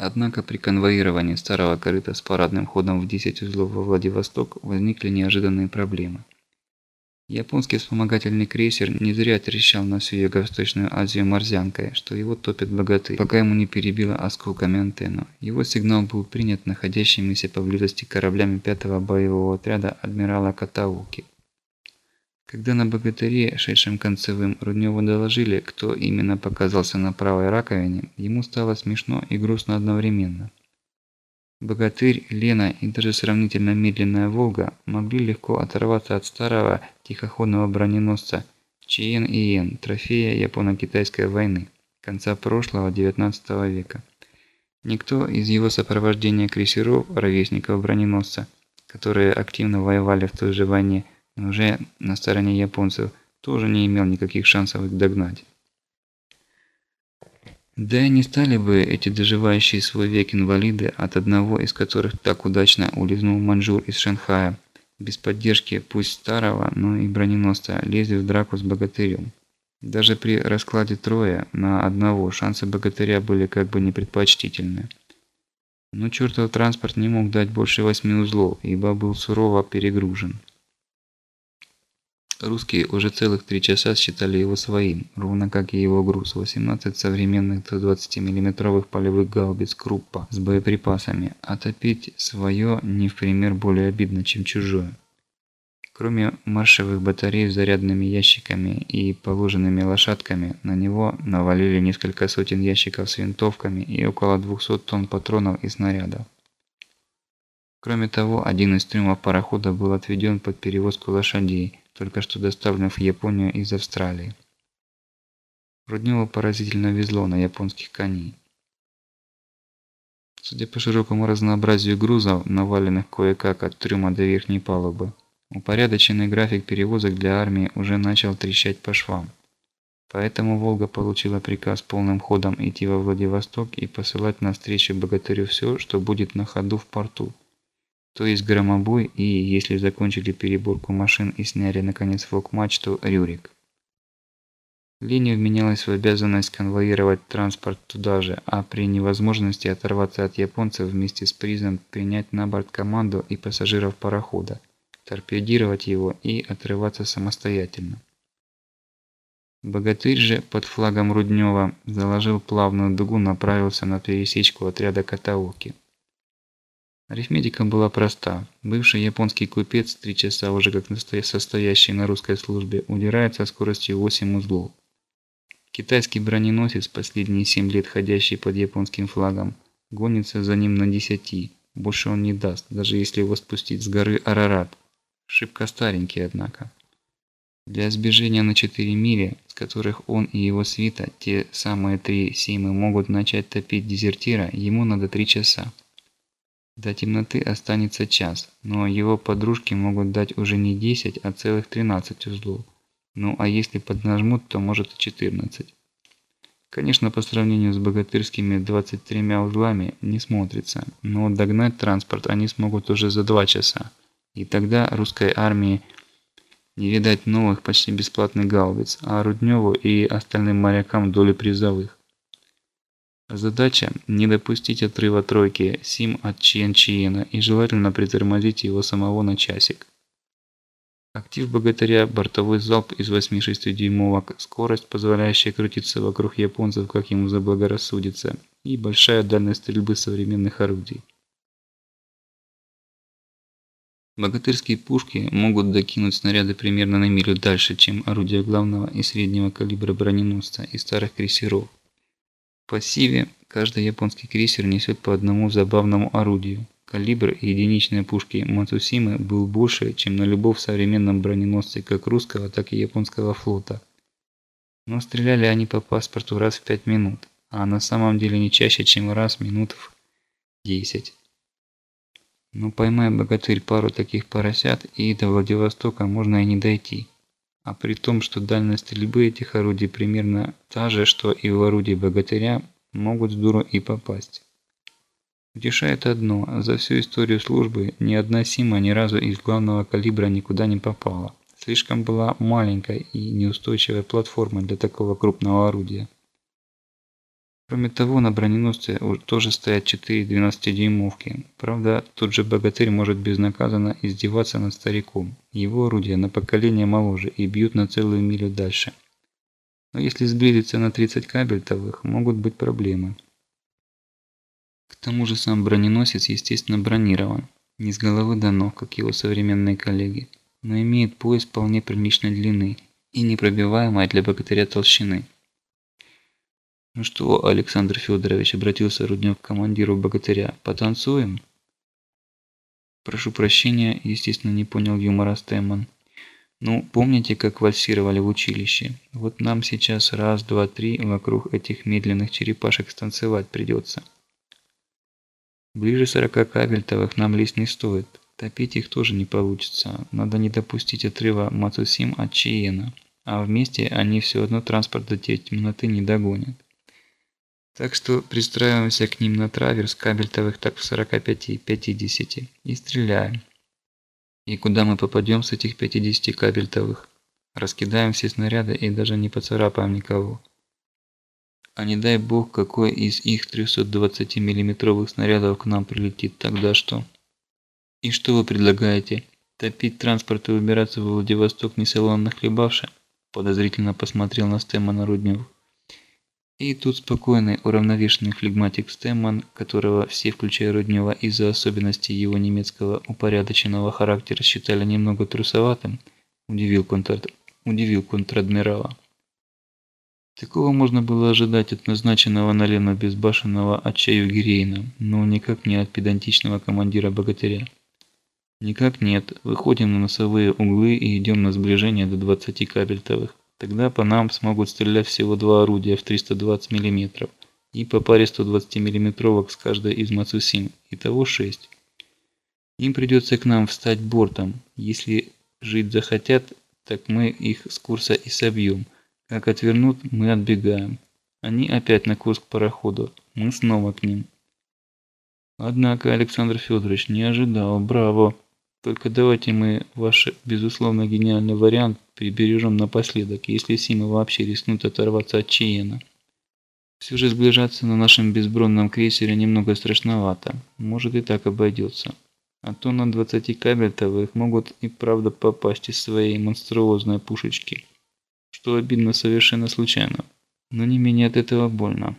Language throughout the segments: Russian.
Однако при конвоировании старого корыта с парадным ходом в 10 узлов во Владивосток возникли неожиданные проблемы. Японский вспомогательный крейсер не зря трещал на всю Юго-Восточную Азию морзянкой, что его топит богатырь, пока ему не перебило осколками антенну. Его сигнал был принят находящимися поблизости кораблями 5-го боевого отряда адмирала Катауки. Когда на богатыре, шедшем концевым, Рудневу доложили, кто именно показался на правой раковине, ему стало смешно и грустно одновременно. Богатырь, Лена и даже сравнительно медленная Волга могли легко оторваться от старого тихоходного броненосца Чиен Иен, трофея Японо-Китайской войны конца прошлого XIX века. Никто из его сопровождения крейсеров, ровесников броненосца, которые активно воевали в той же войне, уже на стороне японцев тоже не имел никаких шансов их догнать. Да и не стали бы эти доживающие свой век инвалиды, от одного из которых так удачно улизнул маньчжур из Шанхая, без поддержки пусть старого, но и броненосца, лезли в драку с богатырем. Даже при раскладе трое на одного шансы богатыря были как бы непредпочтительны. Но чертов транспорт не мог дать больше восьми узлов, ибо был сурово перегружен. Русские уже целых три часа считали его своим, ровно как и его груз – 18 современных 120 миллиметровых полевых гаубиц Круппа с боеприпасами, а топить свое не в пример более обидно, чем чужое. Кроме маршевых батарей с зарядными ящиками и положенными лошадками, на него навалили несколько сотен ящиков с винтовками и около 200 тонн патронов и снарядов. Кроме того, один из трюмов парохода был отведен под перевозку лошадей, только что доставленных в Японию из Австралии. Рудневу поразительно везло на японских коней. Судя по широкому разнообразию грузов, наваленных кое-как от трюма до верхней палубы, упорядоченный график перевозок для армии уже начал трещать по швам. Поэтому «Волга» получила приказ полным ходом идти во Владивосток и посылать навстречу богатырю все, что будет на ходу в порту – то есть громобой и, если закончили переборку машин и сняли наконец фок-мачту, Рюрик. Линия вменялась в обязанность конвоировать транспорт туда же, а при невозможности оторваться от японцев вместе с призом принять на борт команду и пассажиров парохода, торпедировать его и отрываться самостоятельно. Богатырь же под флагом Руднева заложил плавную дугу, направился на пересечку отряда Катаоки. Арифметика была проста. Бывший японский купец, три часа уже как состоящий на русской службе, удирает со скоростью 8 узлов. Китайский броненосец, последние 7 лет ходящий под японским флагом, гонится за ним на 10. Больше он не даст, даже если его спустить с горы Арарат. Шибко старенький, однако. Для сбежения на 4 мили, с которых он и его свита, те самые три сеймы, могут начать топить дезертира, ему надо 3 часа. До темноты останется час, но его подружки могут дать уже не 10, а целых 13 узлов. Ну а если поднажмут, то может и 14. Конечно, по сравнению с богатырскими 23 узлами не смотрится, но догнать транспорт они смогут уже за 2 часа. И тогда русской армии не видать новых почти бесплатных гаубиц, а Рудневу и остальным морякам доли призовых. Задача – не допустить отрыва тройки Сим от Чиен-Чиена и желательно притормозить его самого на часик. Актив богатыря – бортовой залп из 8 6-дюймовок, скорость, позволяющая крутиться вокруг японцев, как ему заблагорассудится, и большая дальность стрельбы современных орудий. Богатырские пушки могут докинуть снаряды примерно на милю дальше, чем орудия главного и среднего калибра броненосца и старых крейсеров пассиве каждый японский крейсер несет по одному забавному орудию. Калибр единичной пушки Мацусимы был больше, чем на любом современном броненосце как русского, так и японского флота. Но стреляли они по паспорту раз в 5 минут, а на самом деле не чаще, чем раз в минут в 10. Но поймай богатырь пару таких поросят, и до Владивостока можно и не дойти а при том, что дальность стрельбы этих орудий примерно та же, что и у орудий богатыря, могут с дуру и попасть. Утешает одно, за всю историю службы ни одна Сима ни разу из главного калибра никуда не попала. Слишком была маленькой и неустойчивой платформой для такого крупного орудия. Кроме того, на броненосце тоже стоят четыре 12-дюймовки. Правда, тот же богатырь может безнаказанно издеваться над стариком. Его орудия на поколение моложе и бьют на целую милю дальше. Но если сблизиться на 30 кабельтовых, могут быть проблемы. К тому же сам броненосец, естественно, бронирован. Не с головы до ног, как его современные коллеги, но имеет пояс вполне приличной длины и непробиваемой для богатыря толщины. «Ну что, Александр Федорович?» – обратился Руднев к командиру богатыря. «Потанцуем?» «Прошу прощения», – естественно, не понял юмора Стэмман. «Ну, помните, как вальсировали в училище? Вот нам сейчас раз, два, три вокруг этих медленных черепашек станцевать придется». Ближе сорока кабельтовых нам лезть не стоит. Топить их тоже не получится. Надо не допустить отрыва Мацусим от Чиена. А вместе они все одно транспорт до темноты не догонят. Так что пристраиваемся к ним на траверс кабельтовых так в 45-50 и стреляем. И куда мы попадем с этих 50 кабельтовых? Раскидаем все снаряды и даже не поцарапаем никого. А не дай бог, какой из их 320 миллиметровых снарядов к нам прилетит, тогда что? И что вы предлагаете? Топить транспорт и убираться в Владивосток не салонно хлебавши? Подозрительно посмотрел на Стэмона Руднев. И тут спокойный, уравновешенный флегматик Стэмман, которого все, включая Руднева, из-за особенностей его немецкого упорядоченного характера считали немного трусоватым, удивил, контр... удивил контр-адмирала. Такого можно было ожидать от назначенного на Лену безбашенного отчаю Гирейна, но никак не от педантичного командира богатыря. Никак нет, выходим на носовые углы и идем на сближение до 20 кабельтовых. Тогда по нам смогут стрелять всего два орудия в 320 мм и по паре 120 мм с каждой из Мацусим, итого 6. Им придется к нам встать бортом. Если жить захотят, так мы их с курса и собьем. Как отвернут, мы отбегаем. Они опять на курс к пароходу. Мы снова к ним. Однако, Александр Федорович, не ожидал. Браво! Только давайте мы ваш, безусловно, гениальный вариант прибережем напоследок, если Симы вообще рискнут оторваться от Чиена. Все же сближаться на нашем безбронном крейсере немного страшновато. Может и так обойдется. А то на 20 кабельтовых могут и правда попасть из своей монструозной пушечки. Что обидно совершенно случайно. Но не менее от этого больно.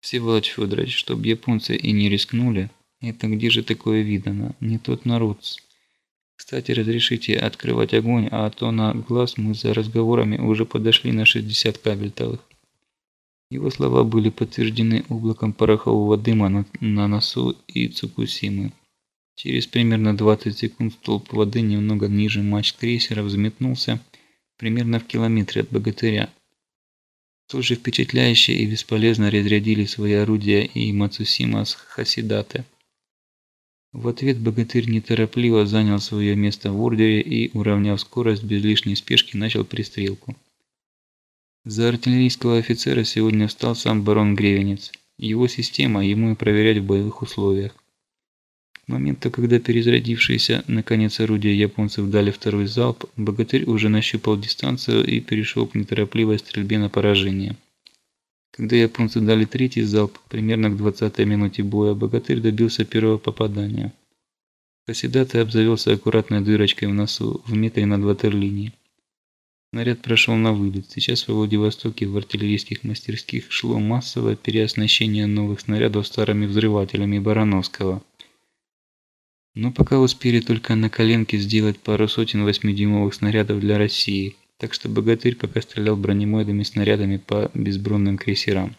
Всеволод Федорович, чтобы японцы и не рискнули, это где же такое видано? Не тот народ. Кстати, разрешите открывать огонь, а то на глаз мы за разговорами уже подошли на 60 кабельтовых. Его слова были подтверждены облаком порохового дыма на, на носу и Цукусимы. Через примерно 20 секунд столб воды немного ниже мачт крейсера взметнулся примерно в километре от богатыря. Столь же впечатляюще и бесполезно разрядили свои орудия и Мацусима с Хасидате. В ответ богатырь неторопливо занял свое место в ордере и, уравняв скорость без лишней спешки, начал пристрелку. За артиллерийского офицера сегодня встал сам барон Гревенец. Его система ему и проверять в боевых условиях. К моменту, когда перезарядившиеся наконец орудия японцев дали второй залп, богатырь уже нащупал дистанцию и перешел к неторопливой стрельбе на поражение. Когда японцы дали третий залп, примерно к 20-й минуте боя, богатырь добился первого попадания. Хасидаты обзавелся аккуратной дырочкой в носу в метре над ватерлинией. Снаряд прошел на вылет. Сейчас в Владивостоке в артиллерийских мастерских шло массовое переоснащение новых снарядов старыми взрывателями Барановского. Но пока успели только на коленке сделать пару сотен 8-дюймовых снарядов для России – так что богатырь пока стрелял бронемоидами снарядами по безбронным крейсерам.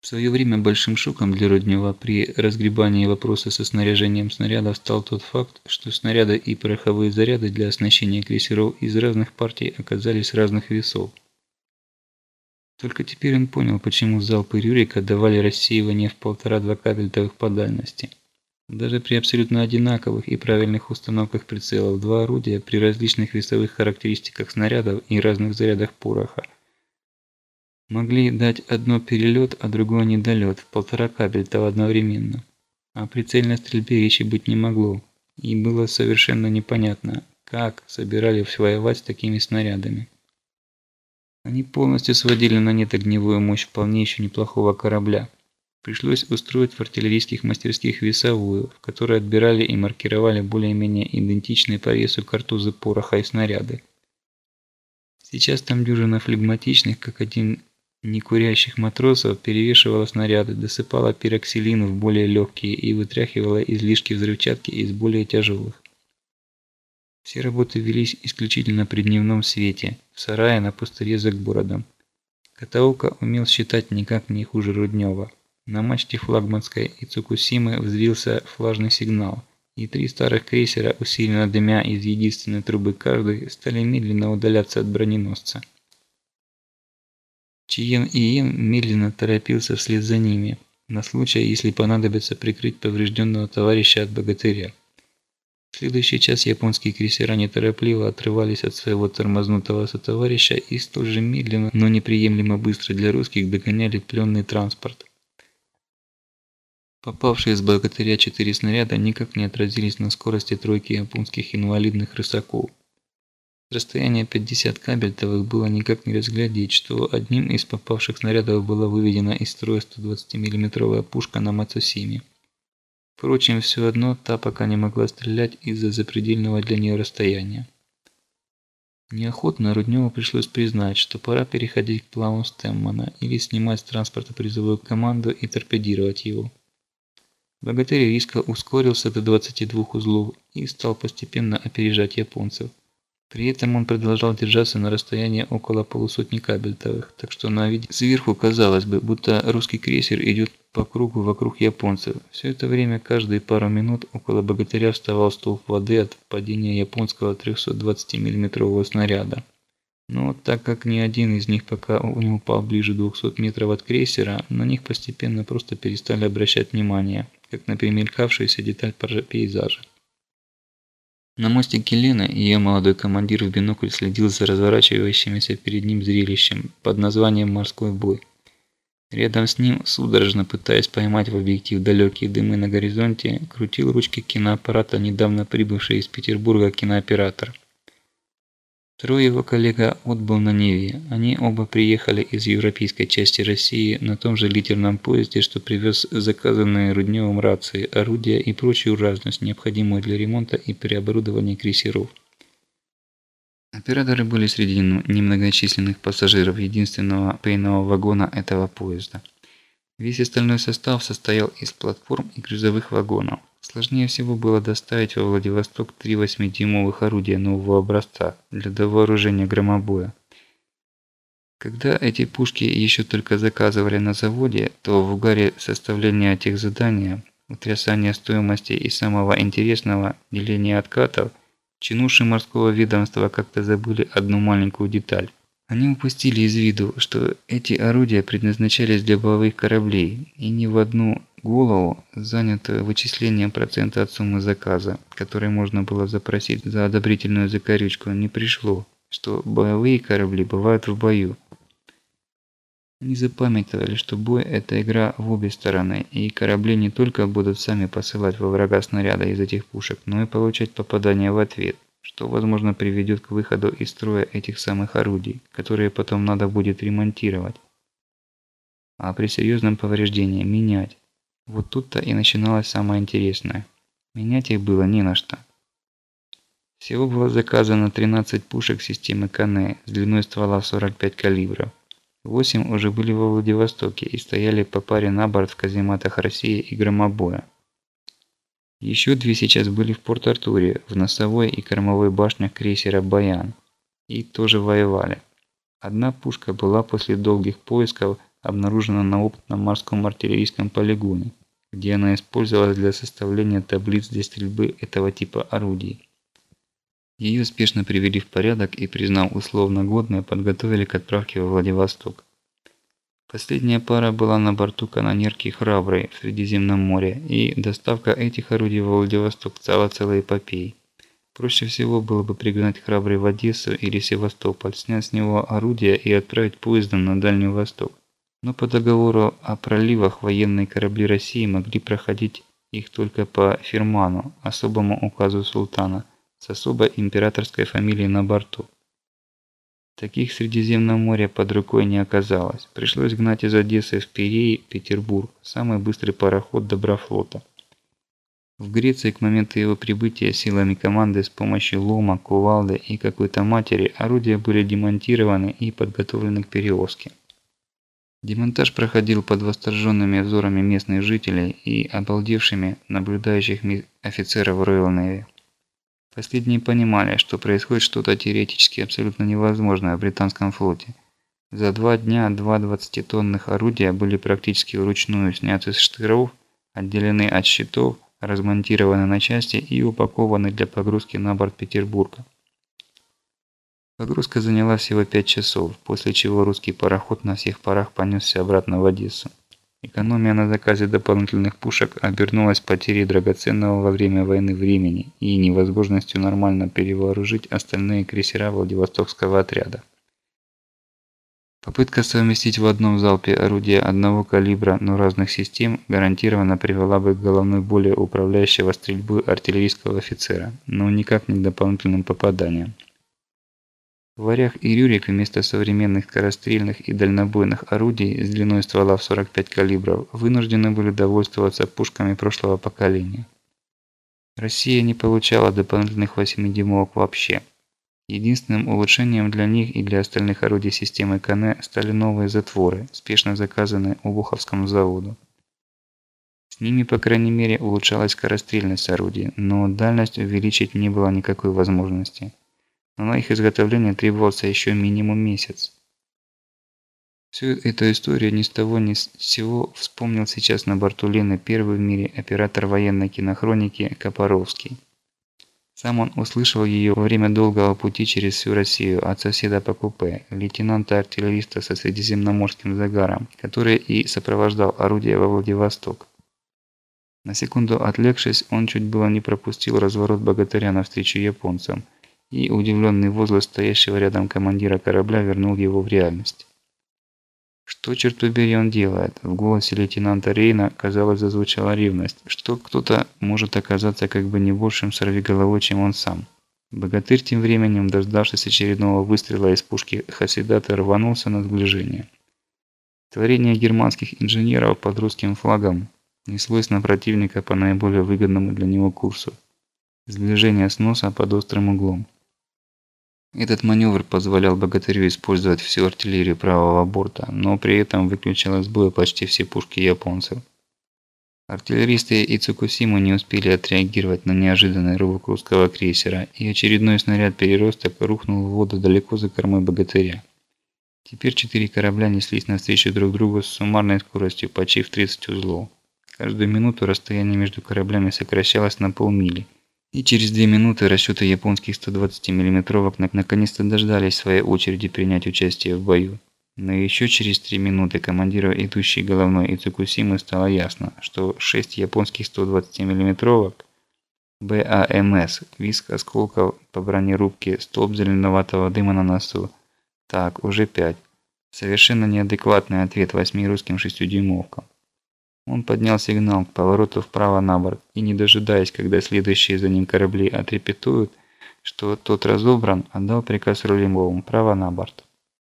В свое время большим шоком для Руднева при разгребании вопроса со снаряжением снарядов стал тот факт, что снаряды и пороховые заряды для оснащения крейсеров из разных партий оказались разных весов. Только теперь он понял, почему залпы Рюрика давали рассеивание в полтора-два кабельтовых по дальности. Даже при абсолютно одинаковых и правильных установках прицелов два орудия при различных весовых характеристиках снарядов и разных зарядах пороха могли дать одно перелет, а другое недолет в полтора кабельтова одновременно. О прицельной стрельбе речи быть не могло, и было совершенно непонятно, как собирались воевать с такими снарядами. Они полностью сводили на нет огневую мощь вполне еще неплохого корабля. Пришлось устроить в артиллерийских мастерских весовую, в которой отбирали и маркировали более-менее идентичные по весу картузы пороха и снаряды. Сейчас там дюжина флегматичных, как один некурящих матросов, перевешивала снаряды, досыпала пироксилин в более легкие и вытряхивала излишки взрывчатки из более тяжелых. Все работы велись исключительно при дневном свете, в сарае на пустыре за городом. Катаука умел считать никак не хуже Руднева. На мачте флагманской и Цукусимы взвился флажный сигнал, и три старых крейсера, усиленно дымя из единственной трубы каждой, стали медленно удаляться от броненосца. Чиен Иен медленно торопился вслед за ними, на случай, если понадобится прикрыть поврежденного товарища от богатыря. В следующий час японские крейсера неторопливо отрывались от своего тормознутого сотоварища и столь же медленно, но неприемлемо быстро для русских догоняли пленный транспорт. Попавшие с богатыря четыре снаряда никак не отразились на скорости тройки японских инвалидных рысаков. С расстояния 50 кабельтовых было никак не разглядеть, что одним из попавших снарядов была выведена из строя 120 миллиметровая пушка на Мацусиме. Впрочем, все одно та пока не могла стрелять из-за запредельного для нее расстояния. Неохотно Рудневу пришлось признать, что пора переходить к плану Стэммана или снимать с транспорта призовую команду и торпедировать его. Богатырь резко ускорился до 22 узлов и стал постепенно опережать японцев. При этом он продолжал держаться на расстоянии около полусотни кабельтовых, так что на виде сверху казалось бы, будто русский крейсер идет по кругу вокруг японцев. Все это время каждые пару минут около богатыря вставал столб воды от падения японского 320 миллиметрового снаряда. Но так как ни один из них пока не упал ближе 200 метров от крейсера, на них постепенно просто перестали обращать внимание, как на перемелькавшуюся деталь пейзажа. На мостике Лены ее молодой командир в бинокль следил за разворачивающимся перед ним зрелищем под названием «Морской бой». Рядом с ним, судорожно пытаясь поймать в объектив далекие дымы на горизонте, крутил ручки киноаппарата недавно прибывший из Петербурга кинооператор. Второй его коллега отбыл на Неве. Они оба приехали из европейской части России на том же литерном поезде, что привез заказанные Рудневым рации, орудия и прочую разность, необходимую для ремонта и переоборудования крейсеров. Операторы были среди немногочисленных пассажиров единственного пейного вагона этого поезда. Весь остальной состав состоял из платформ и грузовых вагонов. Сложнее всего было доставить во Владивосток три 8-дюймовых орудия нового образца для довооружения громобоя. Когда эти пушки еще только заказывали на заводе, то в угаре составления этих заданий, утрясания стоимости и самого интересного деления откатов, чинуши морского ведомства как-то забыли одну маленькую деталь. Они упустили из виду, что эти орудия предназначались для боевых кораблей, и ни в одну голову занято вычислением процента от суммы заказа, который можно было запросить за одобрительную закорючку, не пришло, что боевые корабли бывают в бою. Они запамятовали, что бой – это игра в обе стороны, и корабли не только будут сами посылать во врага снаряды из этих пушек, но и получать попадания в ответ – что возможно приведет к выходу из строя этих самых орудий, которые потом надо будет ремонтировать. А при серьезном повреждении менять. Вот тут-то и начиналось самое интересное. Менять их было не на что. Всего было заказано 13 пушек системы Кане с длиной ствола в 45 калибров. 8 уже были во Владивостоке и стояли по паре на борт в казематах России и Громобоя. Еще две сейчас были в Порт-Артуре, в носовой и кормовой башнях крейсера «Баян». И тоже воевали. Одна пушка была после долгих поисков обнаружена на опытном морском артиллерийском полигоне, где она использовалась для составления таблиц для стрельбы этого типа орудий. Ее спешно привели в порядок и, признав условно годной, подготовили к отправке во Владивосток. Последняя пара была на борту канонерки «Храброй» в Средиземном море, и доставка этих орудий в Владивосток стала целой эпопеей. Проще всего было бы пригнать «Храбрый» в Одессу или Севастополь, снять с него орудия и отправить поездом на Дальний Восток. Но по договору о проливах военные корабли России могли проходить их только по фирману, особому указу султана, с особой императорской фамилией на борту. Таких в Средиземном море под рукой не оказалось. Пришлось гнать из Одессы в Пирей, Петербург, самый быстрый пароход Доброфлота. В Греции к моменту его прибытия силами команды с помощью лома, кувалды и какой-то матери орудия были демонтированы и подготовлены к перевозке. Демонтаж проходил под восторженными взорами местных жителей и обалдевшими наблюдающих офицеров Royal Navy. Последние понимали, что происходит что-то теоретически абсолютно невозможное в британском флоте. За два дня два 20-тонных орудия были практически вручную сняты с штыров, отделены от щитов, размонтированы на части и упакованы для погрузки на борт Петербурга. Погрузка заняла всего 5 часов, после чего русский пароход на всех парах понесся обратно в Одессу. Экономия на заказе дополнительных пушек обернулась потерей драгоценного во время войны времени и невозможностью нормально перевооружить остальные крейсера Владивостокского отряда. Попытка совместить в одном залпе орудия одного калибра, но разных систем гарантированно привела бы к головной боли управляющего стрельбы артиллерийского офицера, но никак не к дополнительным попаданиям. Варяг и Рюрик вместо современных скорострельных и дальнобойных орудий с длиной ствола в 45 калибров вынуждены были довольствоваться пушками прошлого поколения. Россия не получала дополнительных 8-дюймовок вообще. Единственным улучшением для них и для остальных орудий системы КН стали новые затворы, спешно заказанные Обуховскому заводу. С ними, по крайней мере, улучшалась скорострельность орудий, но дальность увеличить не было никакой возможности но на их изготовление требовался еще минимум месяц. Всю эту историю ни с того ни с сего вспомнил сейчас на борту Лены первый в мире оператор военной кинохроники Копоровский. Сам он услышал ее во время долгого пути через всю Россию от соседа по купе, лейтенанта-артиллериста со средиземноморским загаром, который и сопровождал орудие во Владивосток. На секунду отвлекшись, он чуть было не пропустил разворот богатыря навстречу японцам – и удивленный возглас стоящего рядом командира корабля вернул его в реальность. Что, черт побери, он делает? В голосе лейтенанта Рейна, казалось, зазвучала ревность, что кто-то может оказаться как бы не большим сорвиголовой, чем он сам. Богатырь тем временем, дождавшись очередного выстрела из пушки Хасидата, рванулся на сближение. Творение германских инженеров под русским флагом неслось на противника по наиболее выгодному для него курсу. Сближение с носа под острым углом. Этот маневр позволял богатырю использовать всю артиллерию правого борта, но при этом выключал из боя почти все пушки японцев. Артиллеристы и Цукусиму не успели отреагировать на неожиданный рывок русского крейсера, и очередной снаряд переросток рухнул в воду далеко за кормой богатыря. Теперь четыре корабля неслись навстречу друг другу с суммарной скоростью почти в 30 узлов. Каждую минуту расстояние между кораблями сокращалось на полмили – и через две минуты расчеты японских 120 миллиметровок наконец-то дождались своей очереди принять участие в бою. Но еще через три минуты командиру идущей головной и Цукусимы стало ясно, что 6 японских 120 миллиметровок БАМС, виск осколков по бронерубке, столб зеленоватого дыма на носу. Так, уже 5. Совершенно неадекватный ответ восьми русским шестидюймовкам. Он поднял сигнал к повороту вправо на борт и, не дожидаясь, когда следующие за ним корабли отрепетуют, что тот разобран, отдал приказ рулевому право на борт.